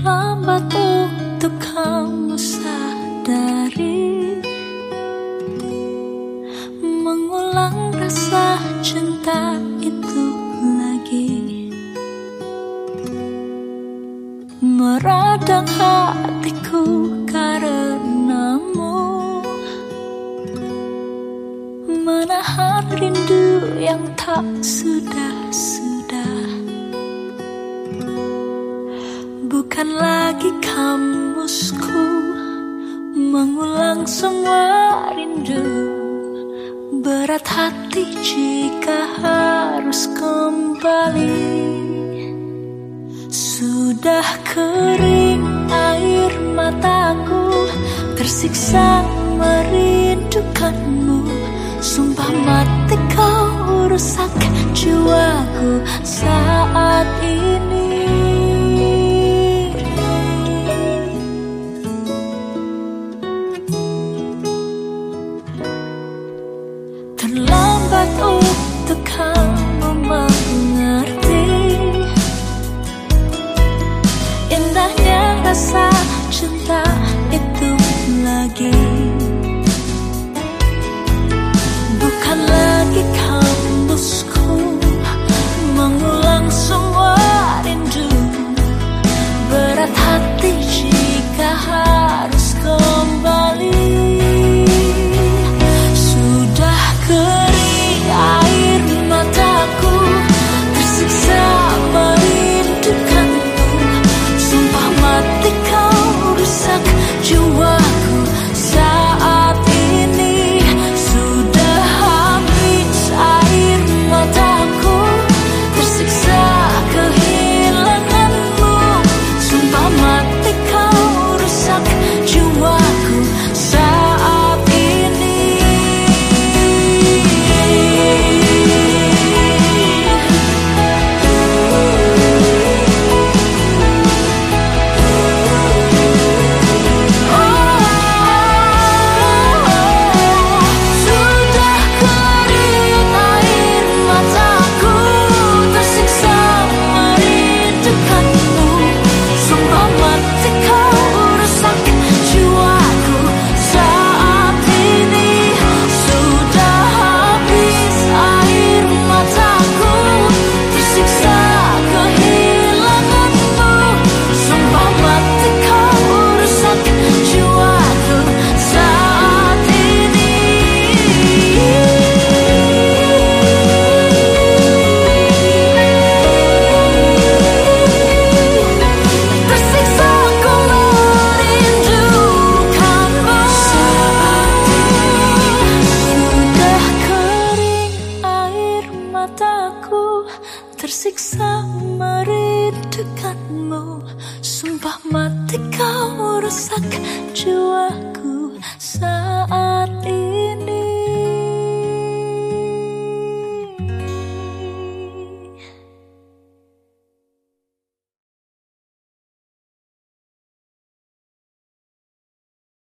Terlambat untuk kamu sadari. Mengulang rasa cinta itu lagi. Meradang hatiku karenamu. Menahan rindu yang tak sudah-sudah Bukan lagi kamusku Mengulang semua rindu. Berat hati jika harus kembali. Sudah kering air mataku Tersiksa merindukanmu. Sumpah mati kau rusak jiwaku saat ini. lambat untuk kamu mengerti Indahnya rasa cinta itu lagi. Bukan lagi kamu tersiksa mari dekatmu. Sumpah mati kau rusak jiwaku.